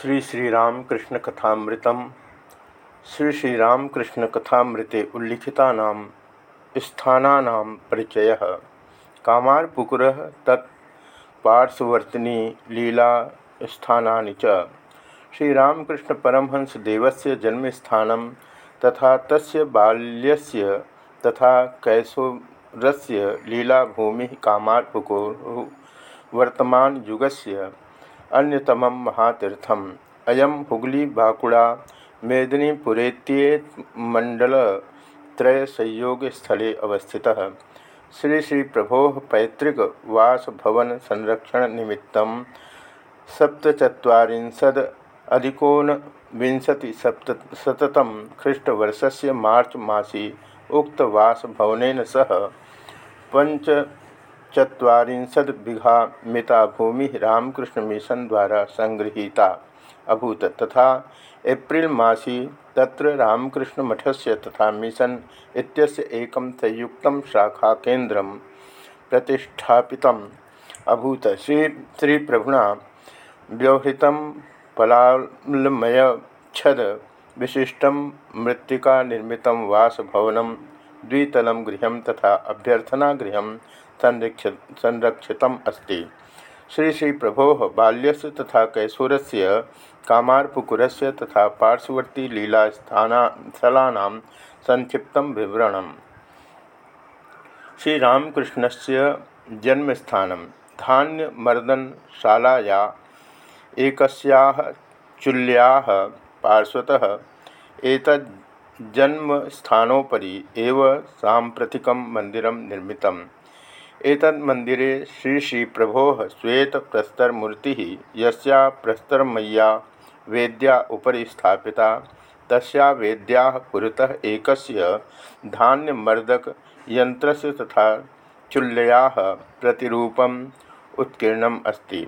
श्री श्रीरामकृष्ण कथामृतम, श्री श्रीरामकृष्ण कथामृते उल्लिखिता स्थाना परिचय। कामारपुकुर तत् पार्श्ववर्तिनी लीला स्थानानि च। श्रीरामकृष्ण परमहंस देवस्य जन्मस्थानं तथा तस्य बाल्यस्य तथा कैशोरस्य लीलाभूमिः कामारपुकुः वर्तमानयुगस्य अन्यतम महातीर्थम। अयम हुगली बाकुड़ा मेदिनीपुरेत्येत मंडल त्रय संयोग स्थले अवस्थितः। श्री श्री प्रभो पैतृक वासभवन संरक्षण निमित्त सप्तचत्वारिंशद अधिकोन विंशति सप्त शततम ख्रीष्टवर्षस्य मार्च मासी उक्त वासभवन सह पंच चुरीशद बिघा मिता भूमि रामकृष्ण मिशन द्वारा संगृहीता अभूत तथा एप्रिल मासी तत्र रामकृष्ण मठस्य तथा मिशन इत्यस्य एकं संयुक्तं शाखा केन्द्र प्रतिष्ठापितम् अभूत। श्री श्री प्रभुना व्यवहृत पलालमय छद विशिष्ट मृत्तिका निर्मित वासभवन द्वितल गृह तथा अभ्यर्थना गृह संरक्षित अस्ति। श्री श्री प्रभो बाल्यस्य तथा कैशोरस्य कामारपुकुरस्य तथा पार्श्ववर्ती लीलास्थाना संक्षिप्त विवरण श्रीरामकृष्णस्य जन्मस्थान धान्यमर्दनशालाया एकस्याः चुल्याः पार्श्वतः एतज्जन्मस्थानोपरि एव साम्प्रतिकं मन्दिरं निर्मितम्। एतन्मन्दिरे श्री श्री प्रभो श्वेत प्रस्तरमूर्ति यस्या प्रस्तरमय्या वेद्या उपरि स्थापिता, तस्या वेद्या पुरतः एकस्य धान्यमर्दक यंत्रस्य तथा चुल्लया प्रतिरूपम उत्कीर्णम अस्ति।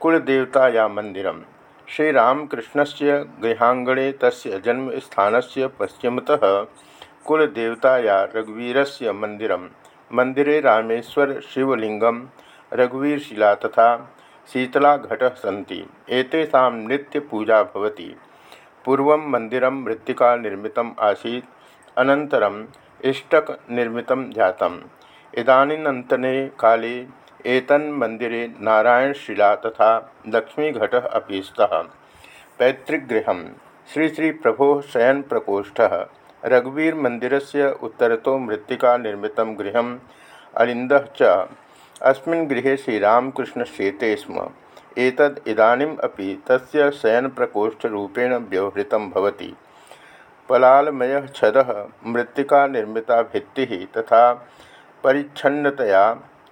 कुलदेवताया मंदिरम श्रीरामकृष्णस्य गृहांगणे तस्य जन्मस्थानस्य पश्चिमतः कुलदेवताया रघुवीरस्य मंदिरम मंदिरे रामेश्वर, शिवलिंगम, रघुवीरशिला तथा शीतलाघट सी एतेषां नित्यपूजा भवति। पूर्व मंदर मृत्तिका निर्मित आसी अनन्तरम् इष्टक निर्मित जातम्। इदानीन्तने काले एतन्मन्दिरे नारायणशिला तथा लक्ष्मीघट अभी स्तः। पैतृकगृह श्री श्री प्रभो शयन प्रकोष्ठ रघुवीर मंदिर से उत्तरतो मृत्तिका निर्मित गृह अलिंद गृहे श्रीरामकृष्ण शेते स्म। एतद् इदानीम् अपि तस्य शयनप्रकोष्ठरूपेण व्यवहृतं भवति। पलालमयः छदः मृत्तिका निर्मिता भित्तिः तथा परिच्छन्नतया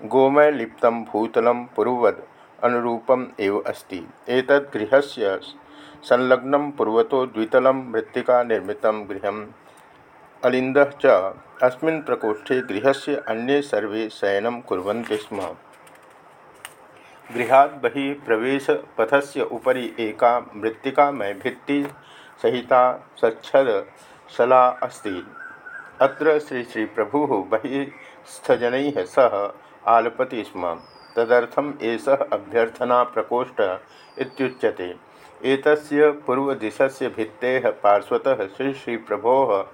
गोमयलिप्तं भूतलं पूर्ववद् अनुरूपम् एव अस्ति। एतद् गृहस्य संलग्नं पूर्वतो द्वितलं मृत्तिका निर्मितं गृहं अलिंद च, अस्मिन् प्रकोष्ठे गृहस्य अन्ये सर्वे शयनं कुर्वन्ति स्म। गृहात् बहिः प्रवेशपथस्य उपरि एका मृत्तिकामय भित्तिसहिता सच्छदशला अस्ति। अत्र श्री श्री प्रभुः बहिस्थजनैः सह आलपति स्म। तदर्थम् एषः अभ्यर्थना प्रकोष्ठ इत्युच्यते। एतस्य पूर्वदिशस्य भित्तेः पार्श्वतः श्री श्री प्रभोः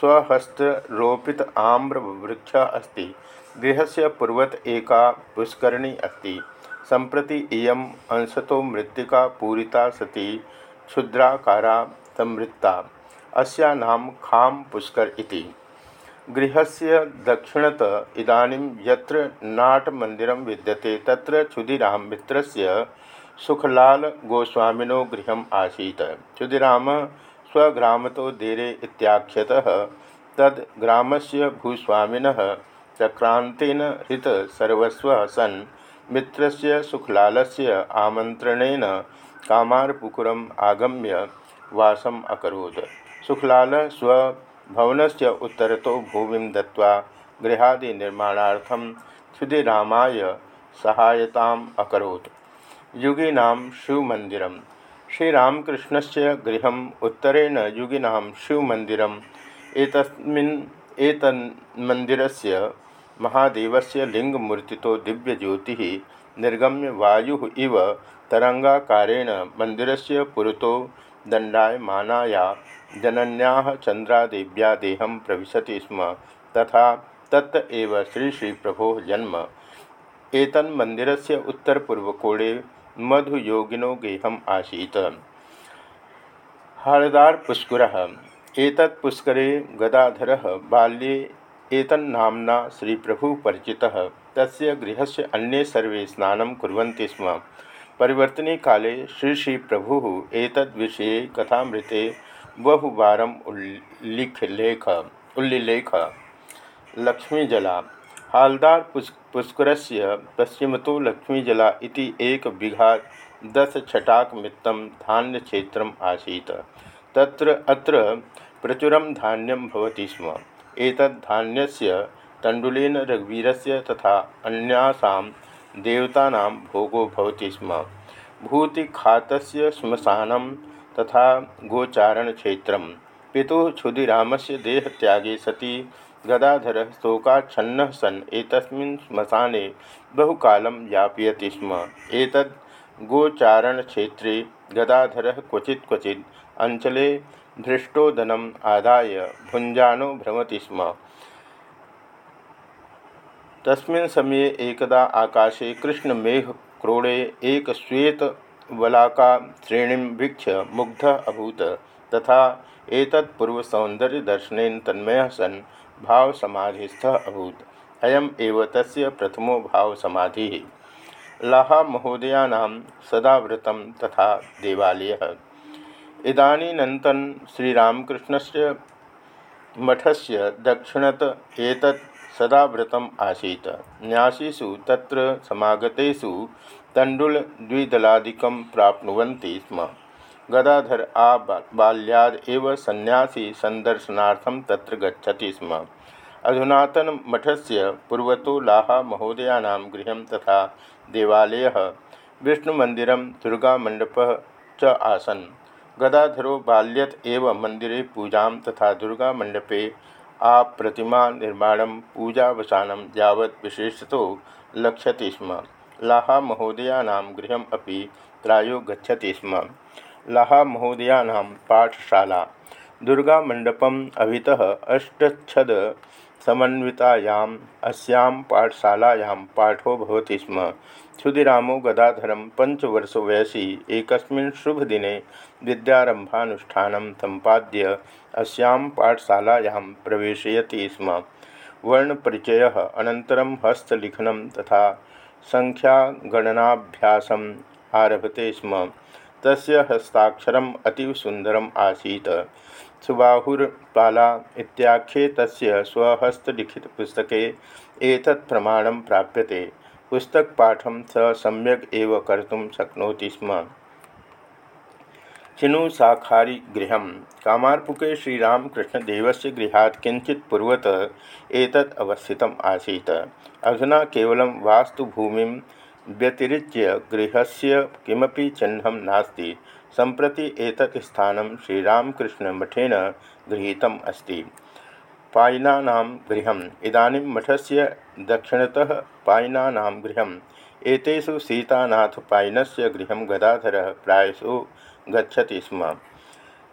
स्वहस्तरोपित आम्रवृक्ष अस्त गृह से पूर्वत एका पुष्करणी अस्त। संप्रति इयम अंशतो मृत्तिका पूरिता सती, क्षुद्राकारा संवृत्ता। अस्या नाम खाम पुष्कर इति। गृहस्य दक्षिणत इदानीं यत्र नाटमन्दिरं विद्यते, तत्र क्षुदिराम सुखलाल गोस्वामिनो गृहम् आसीत्। क्षुदिरामः स्वग्रामतो देरे इत्याख्यतः। तद् ग्रामस्य भूस्वामिनः चक्रान्तेन हृतसर्वस्वः सन्। मित्रस्य सुखलालस्य आमन्त्रणेन कामारपुकुरम् आगम्य वासम् अकरोत्। सुखलालः स्वभवनस्य उत्तरतो भूमिं दत्त्वा गृहादिनिर्माणार्थं क्षुदिरामाय सहायताम् अकरोत्। युगीनां शिवमन्दिरम्। श्रीरामकृष्ण से गृह उत्तरेण युगिना शिवमंदिर एतन्मंदिर से महादेव से लिंगमूर्ति दिव्यज्योति निर्गम्य वायु इव तरंगाकारेण मंदिर से पुरतो दंडायमानाया जनन्या चंद्रादेव्या देहम प्रविशति स्म। तथा एव श्री श्री प्रभो जन्म। एतन् मंदिर से उत्तर पूर्वकोणे मधुयोगिनो गेहम आसीत। हाड़दार पुष्कर, एतत् पुष्करे गदाधर बाल्ये एतन्नाम्ना श्री प्रभु परिचितः तस्य गृहस्य अन्ये सर्वे स्नानं कुर्वन्ति स्म। परिवर्तने काले श्री श्री प्रभु एतद्विषये कथामृते बहुवारम् उल्लिखलेख उल्लिलेख। लक्ष्मीजला हालदार पुष्कर से पश्चिमतो लक्ष्मीजला एक बिघा दस छटाक मित्तं धान्य क्षेत्र आसीत्। तत्र, अत्र प्रचुरं धान्यं भवति स्म। एतद् धान्यस्य तण्डुलेन रघुवीरस्य तथा अन्यासां देवतानां भोगो भवति स्म। भूतिखातस्य श्मशानं तथा गोचारणक्षेत्रं। पितुः क्षुदिरामस्य देहत्यागे सति गदाधर शोकाच्छन्न सन् एतस्मिन् श्मशाने बहुकालं यापयति स्म। एतद् गोचारणक्षेत्रे गदाधर क्वचि क्वचि अंचले धृष्टोदनम् आदाय भुञ्जानो भ्रमति स्म। तस्मिन् समये एकदा आकाशे एक वलाका श्रेणी वीक्ष मुग्ध अभूत। तथा एतत्पूर्वसौन्दर्यदर्शनेन तन्मय सन् भावसमाधिस्थ अभूत। अयम एव तस्य प्रथमो भावसमाधिः। लाहा महोदयानां सदाव्रतं तथा देवालयः। इदानीन्तन श्रीरामकृष्णस्य मठस्य दक्षिणत एतत् सदाव्रतम् आसीत्। न्यासीषु तत्र समागतेषु तण्डुलद्विदलादिकं स्म। गदाधर आ बाल्याद एव सन्यासी सन्दर्शनार्थं तत्र गच्छति स्म। अधुनातन मठस्य पूर्वतो लाहा महोदयानां गृहं तथा देवालयः विष्णुमन्दिरं दुर्गामण्डपः च आसन्। गदाधरो बाल्यत एव मंदिरे पूजा तथा दुर्गा मंडपे आ प्रतिमा निर्माण पूजावसानं यावत् विशेषतो लक्ष्यति स्म। लाहा महोदयानां गृहम् अपि प्रायो गच्छति स्म। लाहा महोदयानां पाठशाला, दुर्गामण्डपम् अभितः अष्टछद समन्वितायाम् अस्यां पाठशालायां पाठो भवति स्म। क्षुदिरामो गदाधरं पञ्चवर्षो वयसि, एकस्मिन् शुभदिने विद्यारम्भानुष्ठानं सम्पाद्य अस्यां पाठशालायां प्रवेशयति स्म। वर्णपरिचयः, अनन्तरं हस्तलिखनं तथा सङ्ख्यागणनाभ्यासम् आरभते स्म। तस्य हस्ताक्षरम् अतीव सुन्दरम् आसीत्। सुबाहुर्पाला इत्याख्ये तस्य स्वहस्तलिखितपुस्तके एतत् प्रमाणं प्राप्यते। पुस्तकपाठं स सम्यक् एव कर्तुं शक्नोति स्म। चिनुशाखारिगृहं कामारपुके श्रीरामकृष्णदेवस्य गृहात् किञ्चित् पूर्वत एतत् अवस्थितम् आसीत्। अधुना केवलं वास्तुभूमिं व्यतिरिच्य गृहस्य किमपि चिह्नं नास्ति, सम्प्रति एतत् स्थानं श्रीरामकृष्णमठेन गृहीतम् अस्ति। पायिनानां गृहम्, इदानीं मठस्य दक्षिणतः पायिनानां गृहम्। एतेषु सीतानाथपायिनस्य गृहं गदाधरः प्रायशो गच्छति स्म।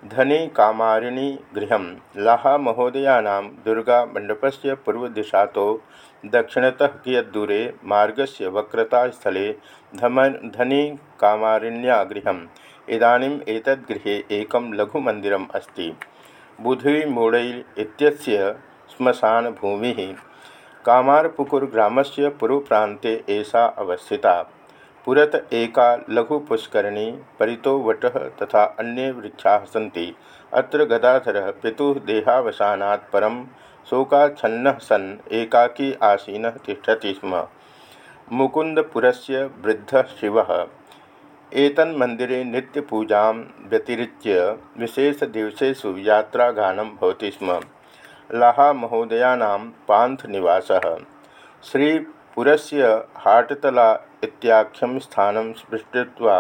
धनी कामारिणी गृहं लाहा महोदयानां दुर्गामण्डपस्य पूर्वदिशातो दक्षिणतः कियद्दूरे मार्गस्य वक्रतास्थले धम धनी कामारिण्या गृहम् इदानीम् एतद्गृहे एकं लघुमन्दिरम् अस्ति। बुधुईमूड़ई इत्यस्य श्मशानभूमिः कामारपुकुरग्रामस्य पूर्वप्रान्ते एषा अवस्थिता। पुरत एका लघुपुष्करिणी परितो वटः तथा अन्ये वृक्षाः सन्ति। अत्र पितुः देहावसानात् परं शोकाच्छन्नः सन् एकाकी आसीन तिष्ठति स्म। मुकुन्दपुरस्य वृद्धः शिवः। एतन्मन्दिरे नित्यपूजां व्यतिरिच्य विशेषदिवसेषु यात्रागानं भवति स्म। लाहामहोदयानां पान्थनिवासः। श्रीपुरस्य हाटतला इत्याख्यं स्थानं स्पृष्ट्वा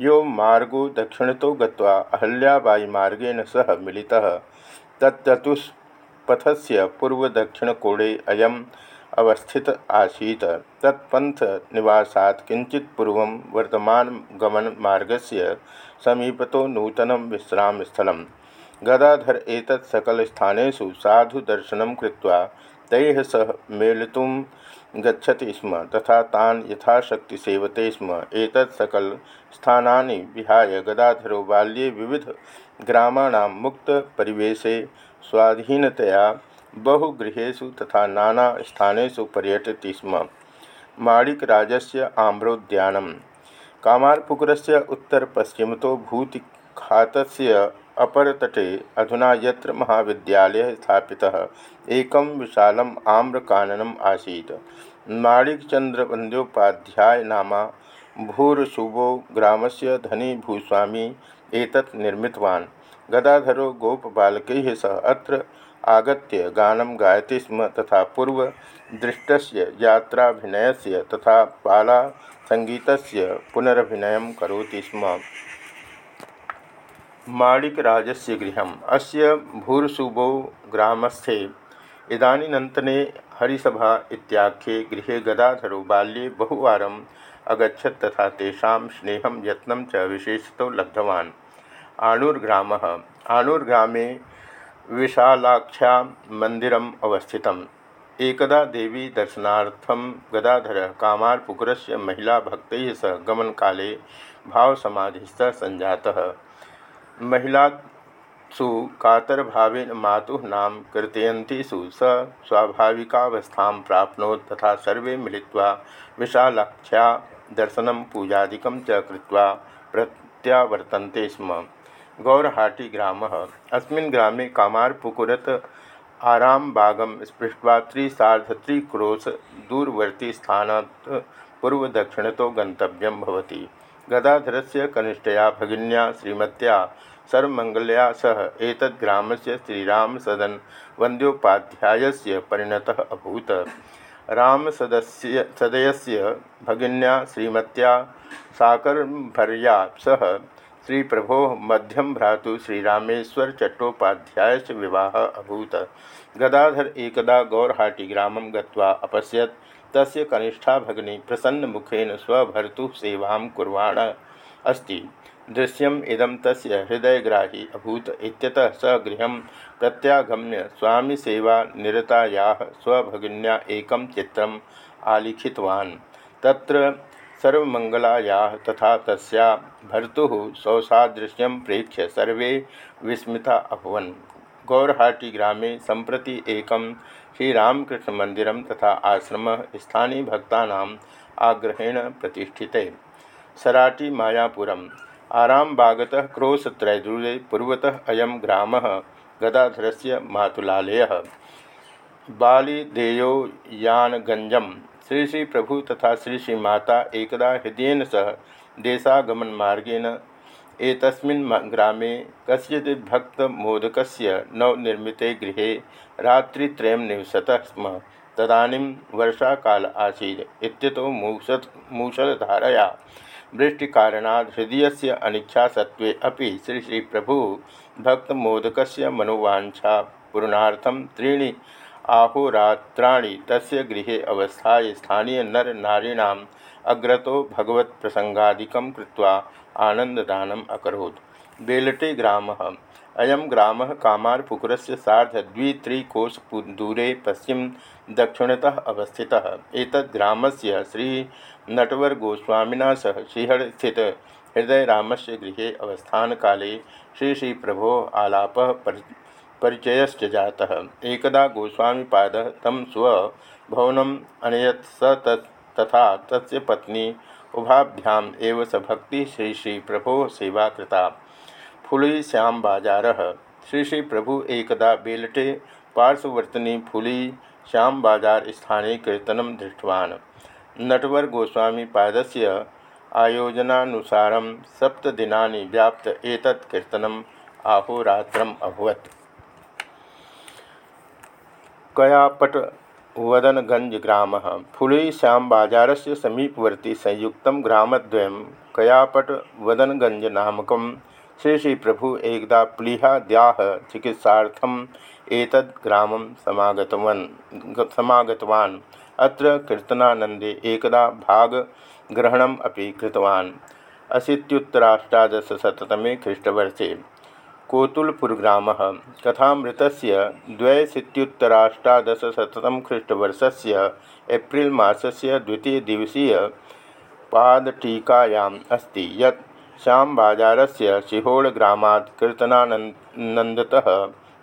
यो मार्गो दक्षिणतो गत्वा अहल्याबाईमार्गेण सह मिलितः। तत्चतुष्पथस्य पूर्वदक्षिणकोणे अयं अवस्थित आसीत। तत्पंथ निवासात् किंचित पूर्व वर्तमान गमन मार्गस्य समीपतो नूतन विश्राम स्थल गदाधर एतत् सकल स्थानेषु साधु दर्शनं कृत्वा तैः सह मेलितुं गच्छति स्म, तथा तान् यथाशक्ति सेवते स्म। एतत् सकल स्थानानि विहाय गदाधरो बाल्ये विविध ग्रामाणां मुक्त परिवेशे स्वाधीनतया बहुगृहेषु तथा नाना स्थानेषु पर्यटति स्म। माणिकराजस्य आम्रोद्यानं कामारपुकुरस्य उत्तरपश्चिमतो भूतिखातस्य अपरतटे अधुना यत्र महाविद्यालयः स्थापितः, एकं विशालम् आम्रकाननम् आसीत्। माणिकचन्द्रवन्द्योपाध्याय नामा भूरशुभो ग्रामस्य धनी भूस्वामी एतत् निर्मितवान्। गदाधरो गोपबालकैः सह अत्र आगत्य गानं गायति स्म तथा पूर्वदृष्टस्य यात्राभिनयस्य तथा पाला सङ्गीतस्य पुनरभिनयं करोति स्म। माणिकराजस्य गृहम्। अस्य भूर्सुबो ग्रामस्थे इदानीन्तने हरिसभा इत्याख्ये गृहे गदाधरो बाल्ये बहुवारम् अगछत तथा तेषां स्नेहं, यत्नं च विशेषतो लब्धवान्। आणूर्ग्रामः आणूर्ग्रामे विशालाख्या मन्दिरम् अवस्थित एकदा देवी दर्शनार्थं गदाधरः कामारपुकुरस्य महिलाभक्तैः सह गमनकाले भावसमाधिस्थः सञ्जातः। महिलासु कातरभावेन मातुः नाम कीर्तयन्तीषु स स्वाभाविकावस्थां प्राप्नोत् तथा सर्वे मिलित्वा विशालाख्या दर्शनं पूजादिकं च कृत्वा प्रत्यावर्तन्ते स्म। गौरहाटी ग्रामः। अस्मिन् ग्रामे कामारपुकुरत आरामबागं स्पृष्ट्वा त्रिसार्धत्रिक्रोश दूरवर्तीस्थानात् पूर्वदक्षिणतो गन्तव्यं भवति। गदाधरस्य कनिष्ठया भगिन्या श्रीमत्या सर्वमङ्गलया सह एक एतद्ग्रामस्य श्रीरामसदन वन्द्योपाध्यायस्य परिणतः अभूत्। रामसदस्य सदयस्य भगिन्या श्रीमत्या साकर्भर्या सह श्री प्रभो मध्यम भ्रातु श्रीरामेश्वर चट्टोपाध्याय से विवाह अभूत। गदाधर एकदा गौरहाटी ग्रामं गत्वा अपश्यत्। तस्य कनिष्ठा भगिनी प्रसन्नमुखेन स्वभर्तुः सेवां कुर्वाण अस्ति। दृश्यम इदम तस्य हृदयग्राही अभूत। इत्यतः स गृह प्रत्यागम्य स्वामी सेवा निरताया स्वभगिन्या एक चित्रम आलिखितवान्। तत्र सर्वमंगलाया तथा तस्या भर्तुः सौसादृश्यं प्रेक्ष्य सर्वे विस्मिता अभवन्। गौरहाटी ग्रामे सम्प्रति एकं श्रीरामकृष्णमन्दिरं तथा आश्रम स्थानीय स्थानीयभक्तानाम् आग्रहेण प्रतिष्ठिते। सराटी मायापुरम। आरामबागत क्रोशत्रैदुर्गे पूर्वतः अयम ग्राम गदाधर से मातुलालय। बालीदेयो श्री श्री प्रभु तथा श्री श्री माता एकदा हृदय सह देशागमन मार्गेण एतस्मिन् ग्रामे कस्यचित् भक्तमोदकस्य नवनिर्मिते गृहे रात्रित्रयं निवसतः स्म। तदानीं वर्षाकाल आसीत्। इत्यतो मूषत् मूषलधारया वृष्टिकारणात् हृदय से अनिच्छा अपि श्री श्री प्रभु भक्तमोदक मनोवांछा पूर्णार्थम त्रीणि आहोरात्राणि तस्य गृहे अवस्थाय स्थानीय नर नारीणाम अग्रतो भगवत प्रसंगादिकं कृत्वा आनंददानम अकरोत्। बेलटे ग्राम। ग्राम पश्चिम दक्षिणतः अवस्थितः। एतद्ग्राम से श्री नटवर गोस्वामिना सह श्रीहड़ काले श्री श्री प्रभो आलाप परिचयश्च जाता। एकदा गोस्वामीपाद तम स्वभवनम अनयत स तथा तस्य पत्नी उभाभ्याम एव स भक्ति श्री श्री प्रभो सेवा कृता फुली श्याम बाज़ार। श्री श्री प्रभु एकदा बेलटे पार्श्ववर्तनी फुली श्याम बाज़ार स्थाने कीर्तनम दृष्टवान्। नटवर गोस्वामी पादस्य आयोजनानुसार सप्तदिनानि व्याप्त एतत् कीर्तनम् आहोरात्रम् अभवत्। कयापट वदनगंज ग्राम। फुलई श्याम बाज़ार से समीपवर्ती संयुक्त ग्रामद्वयं कयापट वदनगंज नामक। श्री श्री प्रभु एकदा प्लीहाद्याः चिकित्सार्थम् एतद् ग्रामं समागतवान् समागतवान्। अत्र कीर्तनानंदे एकदा भागग्रहणम् अपि कृतवान्। अशीत्युत्तराष्टादशशततमे ख्रीष्टवर्षे कोतुलपुरग्रामः। कथामृतस्य द्व्यशीत्युत्तराष्टादशशततम ख्रीष्टवर्षस्य एप्रिल् मासस्य द्वितीयदिवसीयपादटीकायाम् अस्ति। यत् श्यामबाजारस्य सिहोळग्रामात् कीर्तनानन्दतः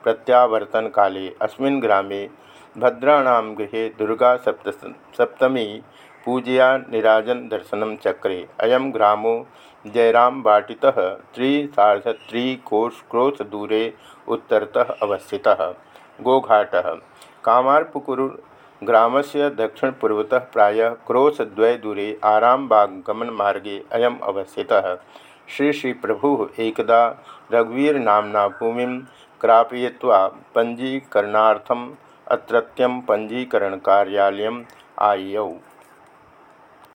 प्रत्यावर्तनकाले अस्मिन् ग्रामे भद्राणां गृहे दुर्गा सप्त सप्तमी पूजया निराजन दर्शन चक्रे। अयम ग्रामो जयरामबाटितः त्रिसाधत्रिकोश क्रोश दूरे उत्तरतः अवस्थितः। गोघाटः। कामारपुकुरु ग्रामस्य दक्षिणपूर्वतः प्रायः क्रोशद्वय दूरे आरामबाग गमन मार्गे अयम अवस्थितः। श्री श्री प्रभु एकदा रघुवीर नामना भूमि क्रापय्वा पंजीकरणार्थम अत्रत्यं पंजीकरण कार्यालयम्